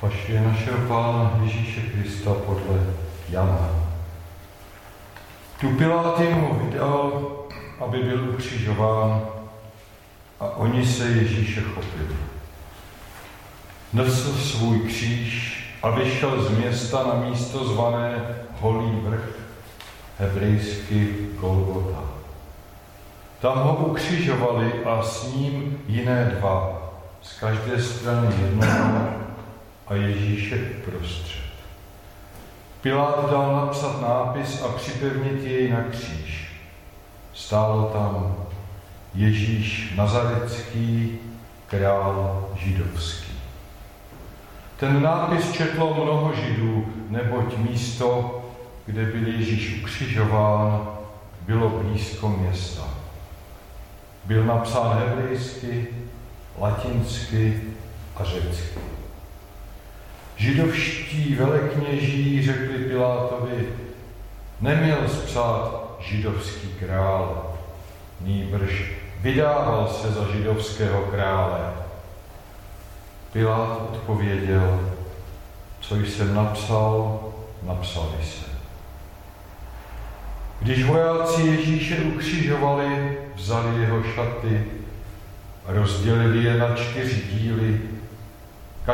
Paši našeho Pána Ježíše Krista podle Jana. Tu Pilát mu vydal, aby byl ukřižován a oni se Ježíše chopili. Nesl svůj kříž a vyšel z města na místo zvané Holý vrch, hebrejsky Golgota. Tam ho ukřižovali a s ním jiné dva, z každé strany jednoho a Ježíše uprostřed. Pilát dal napsat nápis a připevnit jej na kříž. Stálo tam Ježíš Nazarecký, král židovský. Ten nápis četlo mnoho židů, neboť místo, kde byl Ježíš ukřižován, bylo blízko města. Byl napsán hebrejsky, latinsky a řecky. Židovští velekněží řekli Pilátovi, neměl spřát židovský král, nýbrž vydával se za židovského krále. Pilát odpověděl, co jsem napsal, napsali se. Když vojáci Ježíše ukřižovali, vzali jeho šaty, rozdělili je na čtyři díly,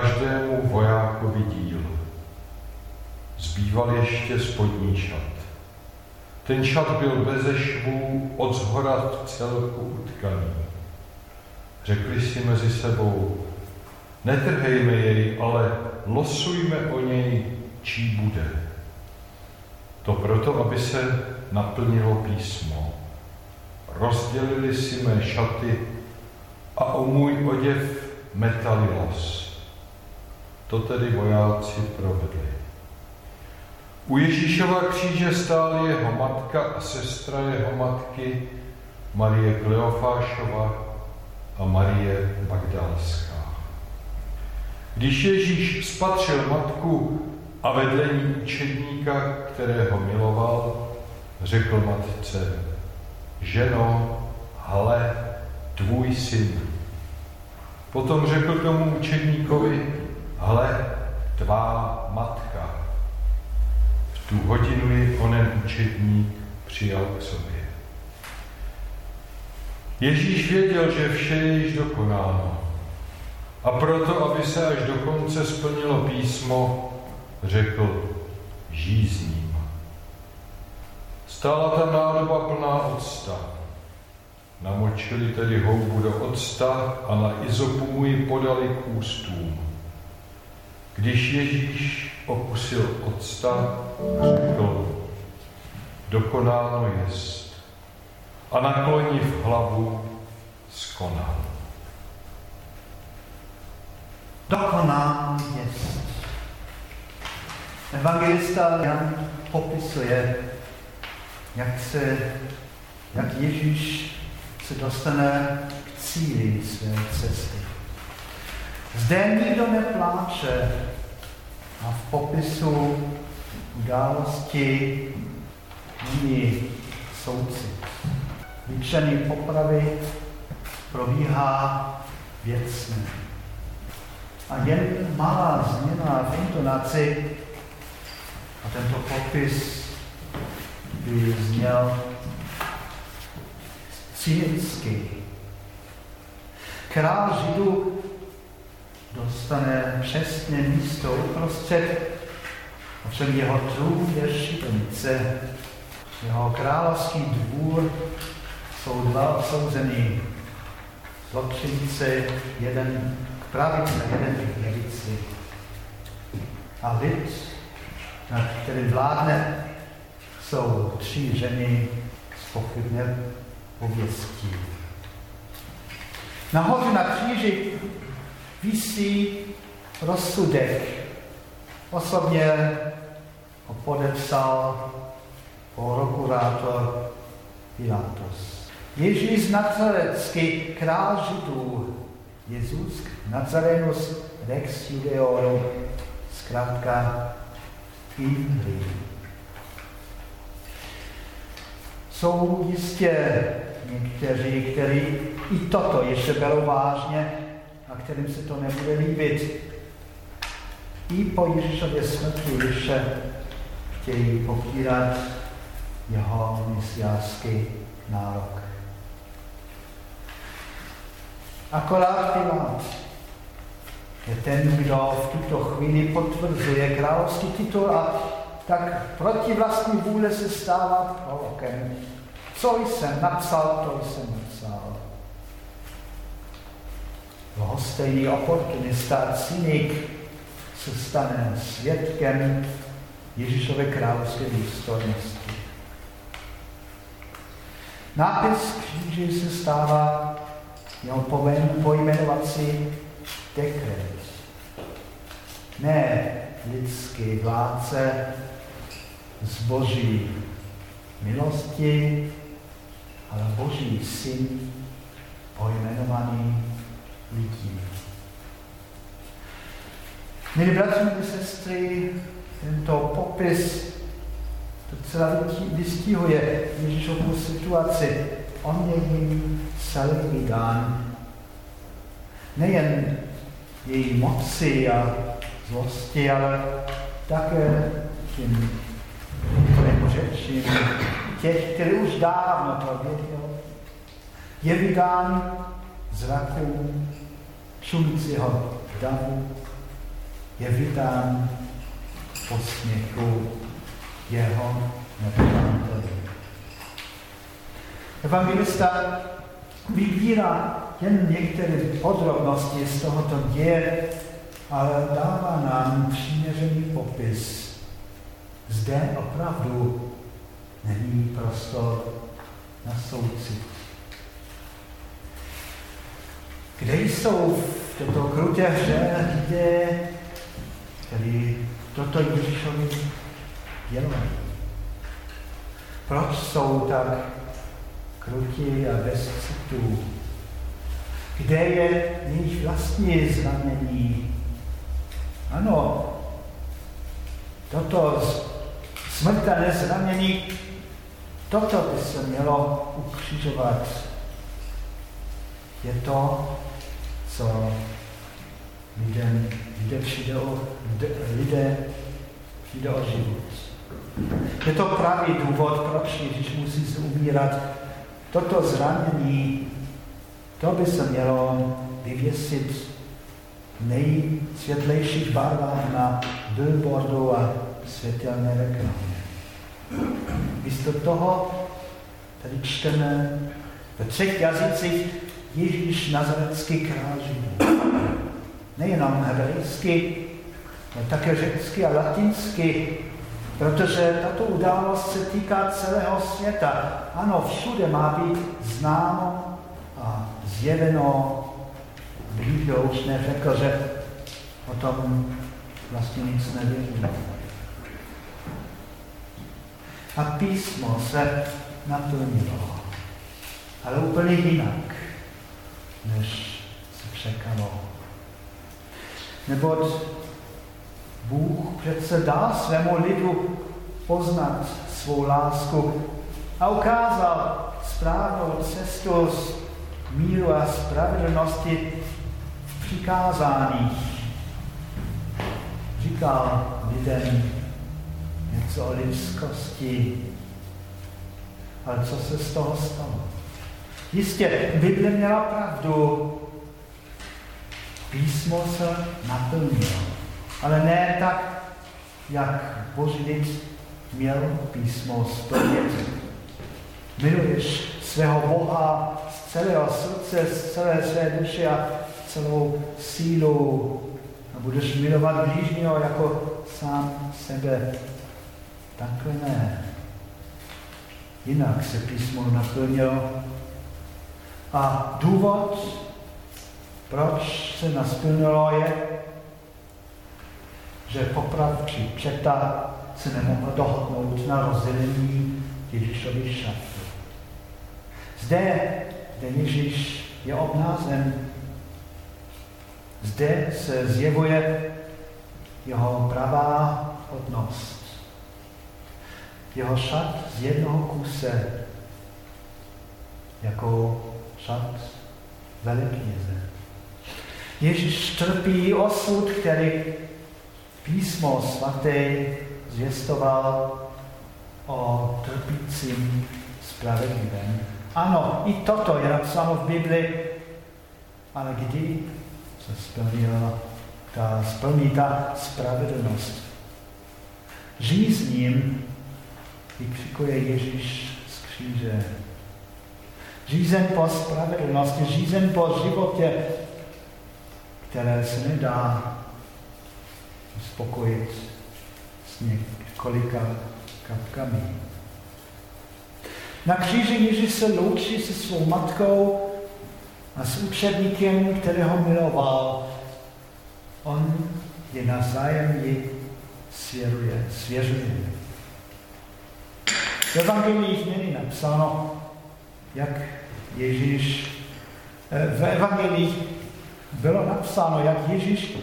každému vojákovi díl. Zbýval ještě spodní šat. Ten šat byl beze švů od zhora v celku utkaný. Řekli si mezi sebou, netrhejme jej, ale losujme o něj, čí bude. To proto, aby se naplnilo písmo. Rozdělili si mé šaty a o můj oděv metali los. To tedy vojáci provedli. U Ježíšova kříže stály jeho matka a sestra jeho matky, Marie Kleofášova a Marie Magdalská. Když Ježíš spatřil matku a vedle ní učedníka, kterého miloval, řekl matce, ženo, hle, tvůj syn. Potom řekl tomu učedníkovi, hle, tvá matka. V tu hodinu ji onen učedník přijal k sobě. Ježíš věděl, že vše je již dokonáno. A proto, aby se až do konce splnilo písmo, řekl, žízním. Stála tam nádoba plná octa. Namočili tedy houbu do octa a na izopu mu ji podali k ústům. Když Ježíš okusil octa, řekl, dokonáno jest. A v hlavu, skonal. Dokonáno jest. Evangelista Jan popisuje, jak se, jak Ježíš se dostane k cíli své cesty. Zde nikdo nepláče a v popisu události není souci. Vyčený popravy probíhá věcně. A jen malá změna v intonaci a tento popis by zněl cynicky. Král Židů dostane přesně místo uprostřed, ovšem jeho trůn je šibenice. Jeho královský dvůr jsou dva odsouzení. Zločinci, jeden k pravici a jeden k levici. A lid, který vládne, jsou tři ženy s pochybně pověstí. Nahoře na kříži visí rozsudek. Osobně ho podepsal prokurátor Pilatus. Ježíš Nazarecký, král Židů, Jezus Nazarenus Rex Judeorum, zkrátka Inri. Jsou jistě někteří, kteří i toto ještě berou vážně, a kterým se to nebude líbit. i po Ježíšově smrti ještě chtějí popírat jeho mesiářský nárok. Akorát Pilát je ten, kdo v tuto chvíli potvrzuje královský titul a tak proti vlastní vůle se stává prorokem. Co jsem napsal, to jsem napsal. Lhostejný oportunista a cynik se stane svědkem Ježíšové královské důstojnosti. Nápis kříži se stává jeho pojmenovací dekret. Ne lidský vládce z boží milosti, ale boží syn pojmenovaný lidí. Milí bratři, milí sestry, tento popis docela vystihuje Ježíšovu situaci. On je jim celý vydán. Nejen její moci a zlosti, ale také tím řečím těch, který už dávno to věděl. Je vydán zrakům čujícího davu, je vydán posměchu jeho nepřátelů. Evangelista vybírá jen některé podrobnosti z tohoto děje, ale dává nám přiměřený popis. Zde opravdu není prostor na soucit. Kde jsou v této krutě hře lidé, kteří toto Ježíšovi dělají? Proč jsou tak krutí a bez citů? Kde je jejich vlastní znamení? Ano, toto smrtelné zranění, toto by se mělo ukřižovat. Je to, co lidem, lidé přijde o, lidé přijde o život. Je to pravý důvod, proč Ježíš musí umírat. Toto zranění, to by se mělo vyvěsit v nejsvětlejších barvách na billboardu a světelné reklamě. Místo toho tady čteme ve třech jazycích Ježíš Nazarecký král židů. Nejenom hebrejsky, ale také řecky a latinsky, protože tato událost se týká celého světa. Ano, všude má být známo a zjeveno. Nikdo už neřekl, že o tom vlastně nic nevíme. A písmo se naplnilo, ale úplně jinak, než se čekalo. Neboť Bůh přece dá svému lidu poznat svou lásku a ukázal správnou cestu z míru a spravedlnosti v přikázáních. Říkal lidem něco o lidskosti, ale co se z toho stalo? Jistě, Bible měla pravdu. Písmo se naplnilo. Ale ne tak, jak Boží měl písmo splnit. Miluješ svého Boha z celého srdce, z celé své duše a celou sílu a budeš milovat blížního jako sám sebe. Takhle ne. Jinak se písmo naplnilo. A důvod, proč se nasplnilo, je, že popravčí četa se nemohla dohodnout na rozdělení Ježíšových šatů. Zde, kde Ježíš je obnázen, zde se zjevuje jeho pravá hodnost. Jeho šat z jednoho kuse, jako šat velikněze. Ježíš trpí osud, který písmo svaté zvěstoval o trpícím spravedlivém. Ano, i toto je napsáno v Bibli, ale kdy se splnila ta, splní ta spravedlnost? Žízním vykřikuje Ježíš z kříže. Řízen po spravedlnosti, řízen po životě, které se nedá uspokojit s několika kapkami. Na kříži Ježíš se loučí se svou matkou a s učedníkem, kterého miloval. On je ji svěřuje, svěřuje. V evangelích není napsáno, jak Ježíš, eh, v evangelích bylo napsáno, jak Ježíš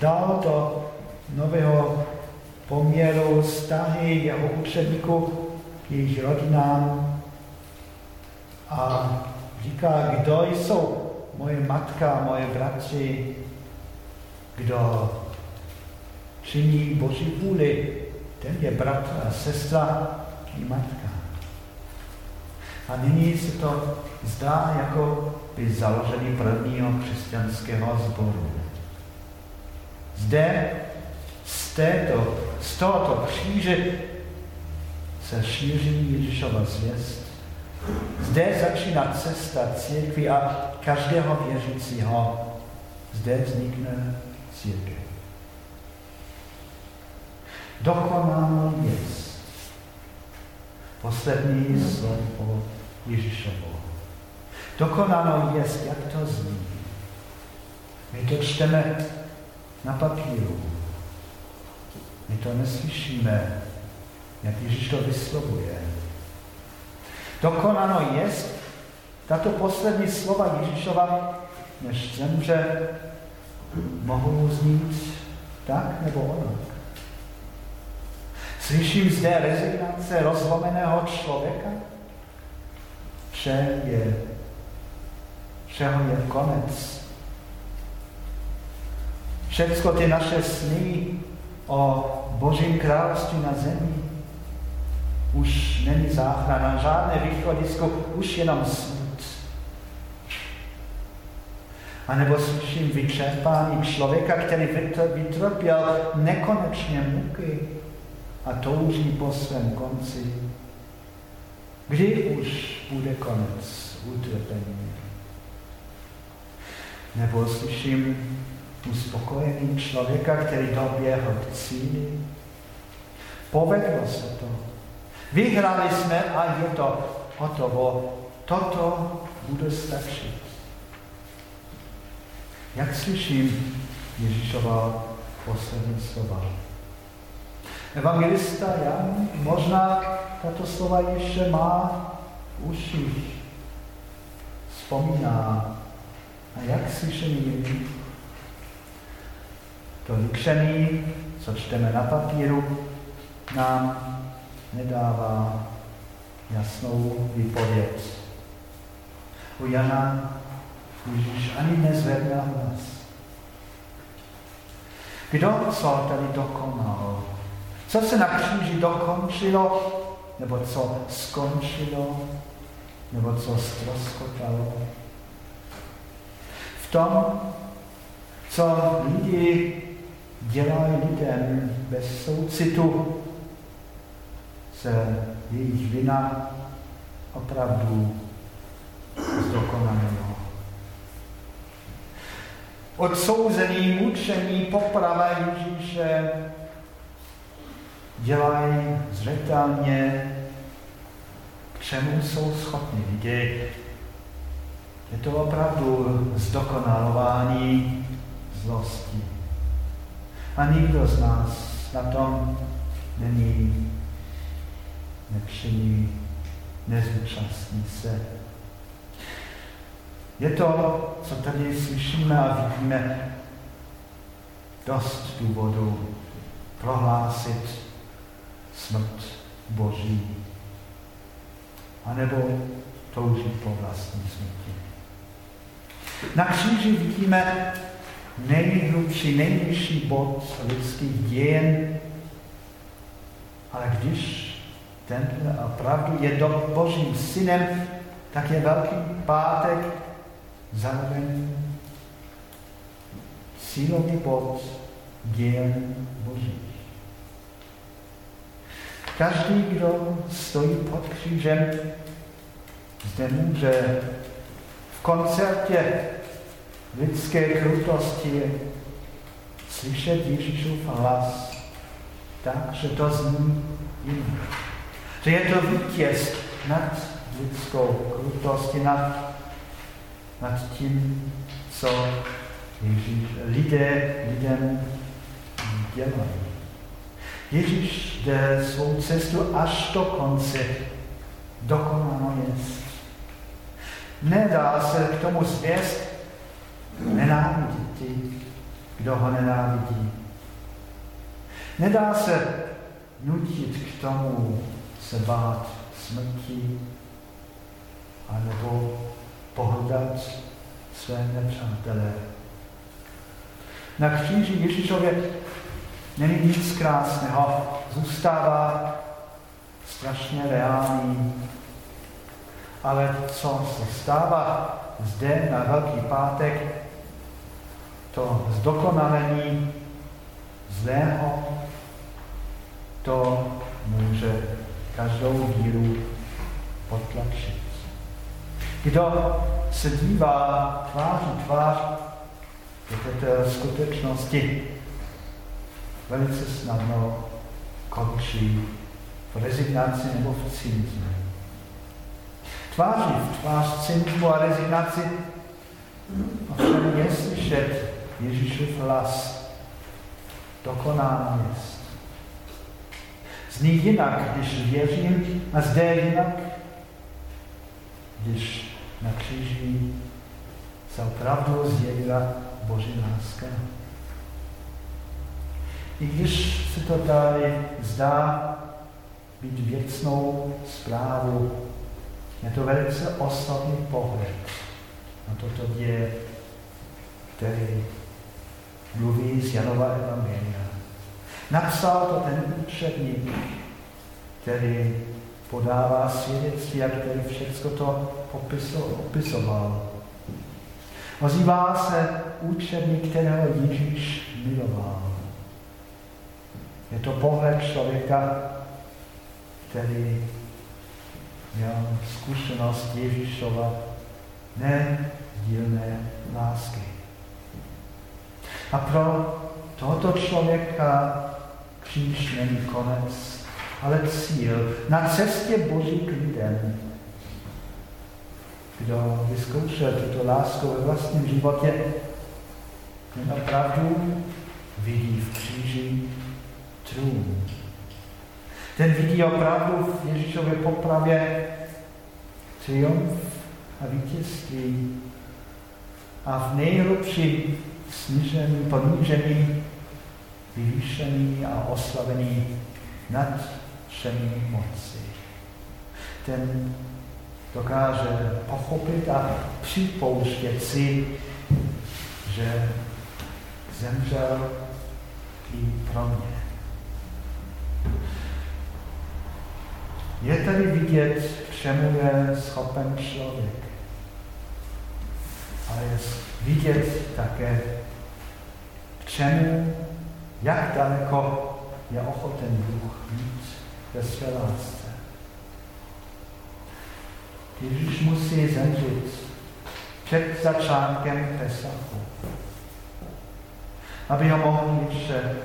dal do nového poměru vztahy jeho učedníků k jejich rodinám a říká, kdo jsou moje matka, moje bratři, kdo činí Boží vůli, ten je bratr a sestra matka. A nyní se to zdá, jako by založení prvního křesťanského sboru. Zde z, této, z tohoto kříže se šíří Ježíšova zvěst. Zde začíná cesta církvy a každého věřícího. Zde vznikne církev. Dokonáno jest. Poslední slovo Ježíšovo. Dokonáno jest, jak to zní. My to čteme na papíru. My to neslyšíme, jak Ježíš to vyslovuje. Dokonáno jest, tato poslední slova Ježíšova, než zemře, mohou znít tak nebo onak. Slyším zde rezignace rozlomeného člověka? Vše je, všeho je konec. Všecko ty naše sny o Božím království na zemi už není záchrana, žádné východisko, už jenom smut. A nebo slyším vyčerpání člověka, který vytrpěl nekonečně muky a touží po svém konci. Kdy už bude konec utrpení? Nebo slyším uspokojený člověka, který doběhl k cíli. Povedlo se to. Vyhrali jsme a je to hotovo. Toto bude stačit. Jak slyším Ježíšova poslední slova? Evangelista Jan možná tato slova ještě má v uších. Vzpomíná. A jak slyšení to líkšení, co čteme na papíru, nám nedává jasnou výpověď. U Jana Ježíš ani nezvedne hlas. Kdo co tady dokonal? Co se na kříži dokončilo, nebo co skončilo, nebo co ztroskotalo? V tom, co lidi dělají lidem bez soucitu, se jejich vina opravdu zdokonalilo. Odsouzený, mučení, poprava Ježíše dělají zřetelně, k čemu jsou schopni vidět. Je to opravdu zdokonalování zlosti. A nikdo z nás na tom není nepřiní, nezúčastní se. Je to, co tady slyšíme a vidíme, dost důvodů prohlásit smrt Boží, anebo toužit po vlastní smrti. Na kříži vidíme nejhlubší, nejvyšší bod lidských dějen, ale když ten opravdu je do Božím synem, tak je Velký pátek zároveň sílový bod dějen Boží. Každý, kdo stojí pod křížem, zde může v koncertě lidské krutosti slyšet Ježíšův hlas tak, že to zní jinak. Že je to vítěz nad lidskou krutostí, nad, nad tím, co Ježíš, lidé lidem dělají. Ježíš jde svou cestu až do konce, dokonalá jest. Nedá se k tomu zvěst nenávidit ty, kdo ho nenávidí. Nedá se nutit k tomu se bát smrti anebo pohldat své nepřátelé. Na kříži Ježíšově není nic krásného, zůstává strašně reálný. Ale co se stává zde na Velký pátek, to zdokonalení zlého, to může každou víru potlačit. Kdo se dívá tváří tvář do této skutečnosti, velice snadno končí v rezignaci nebo v cynismu. Tváří v tvář cynismu a rezignaci ovšem je slyšet Ježíšův hlas. Dokonalý jest. Zní jinak, když věřím, a zde jinak, když na kříži se opravdu zjevila Boží láska. I když se to tady zdá být věcnou zprávu, je to velice osobní pohled na toto děje, který mluví z Janova Evangelia. Napsal to ten učebník, který podává svědectví a který všechno to opisoval. Ozývá se učebník, kterého Ježíš miloval. Je to pohled člověka, který měl zkušenost Ježíšova nedílné lásky. A pro tohoto člověka kříž není konec, ale cíl na cestě Boží k lidem. Kdo vyzkoušel tuto lásku ve vlastním životě, ten opravdu vidí v kříži trůn. Ten vidí opravdu v Ježíšově popravě triumf a vítězství. A v nejhlubším snížený, ponížený, vyvýšený a oslavený nad všemi moci. Ten dokáže pochopit a připouštět si, že zemřel i pro mě. Je tady vidět, čemu je schopen člověk. Ale je vidět také, k čemu, jak daleko je ochoten Bůh jít ve své lásce. Ježíš musí zemřít před začátkem Pesachu, aby ho mohl ještě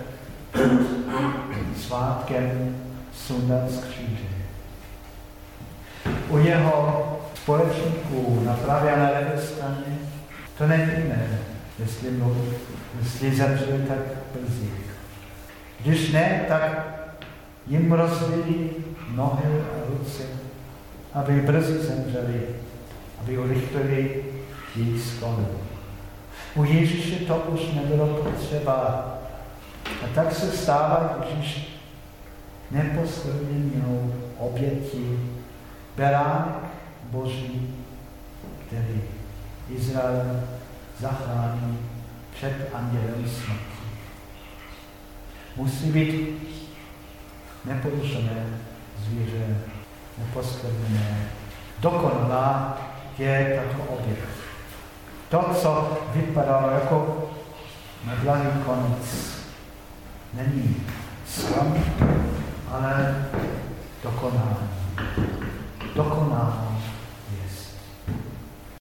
svátkem sundat z kříže. U jeho společníků na pravé a na levé straně to nevíme, jestli, jestli zemřeli tak brzy. Když ne, tak jim rozbili nohy a ruce, aby brzy zemřeli, aby urychlili jejich skonu. U Ježíše to už nebylo potřeba. A tak se stává, když neposlednou obětí beránek Boží, který Izrael zachrání před andělem smrti. Musí být neporušené zvíře, neposkvrněné. Dokonalá je tato oběť. To, co vypadalo jako neblahý konec, není sklam, ale dokonalý dokonáno.